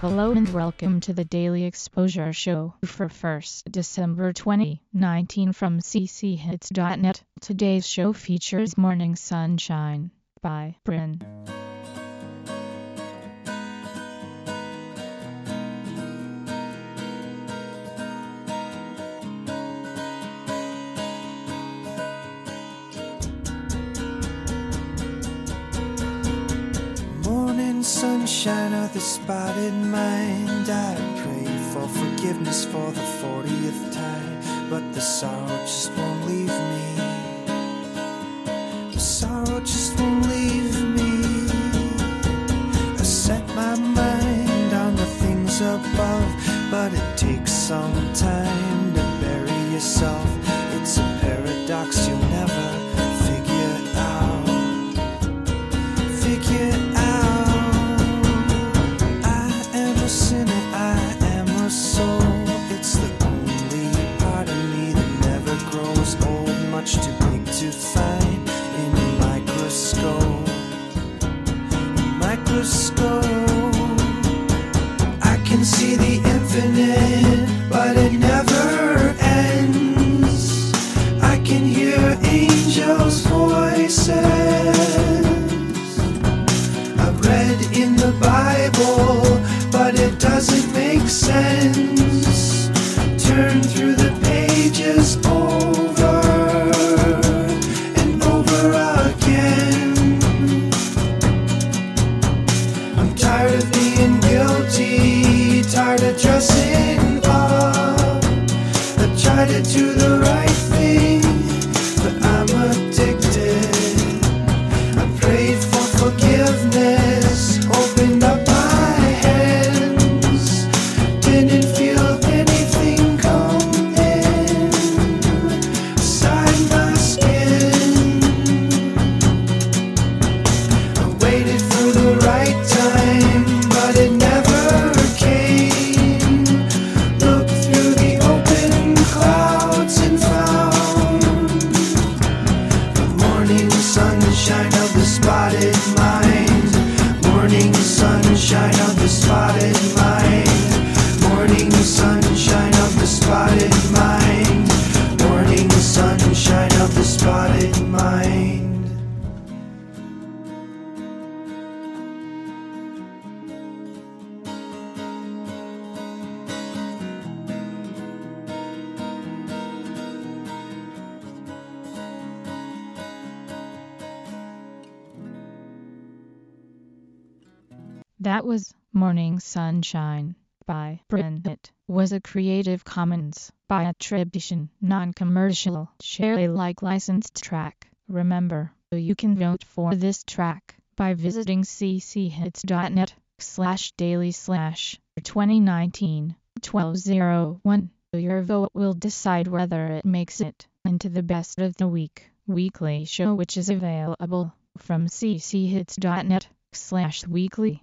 Hello and welcome to the Daily Exposure Show for 1st December 2019 from cchits.net. Today's show features Morning Sunshine by Bryn. Sunshine of the spotted mind. I pray for forgiveness for the 40th time, but the sorrow just won't leave me. The sorrow just won't leave me. I set my mind on the things above, but it takes some time to bury yourself. But it never ends. I can hear angels' voices. Dressing up. I try to do the right That was Morning Sunshine by. It was a Creative Commons by attribution, non-commercial, share Alike licensed track. Remember, you can vote for this track by visiting cchits.net slash daily slash 2019 1201. Your vote will decide whether it makes it into the best of the week weekly show which is available from cchits.net slash weekly.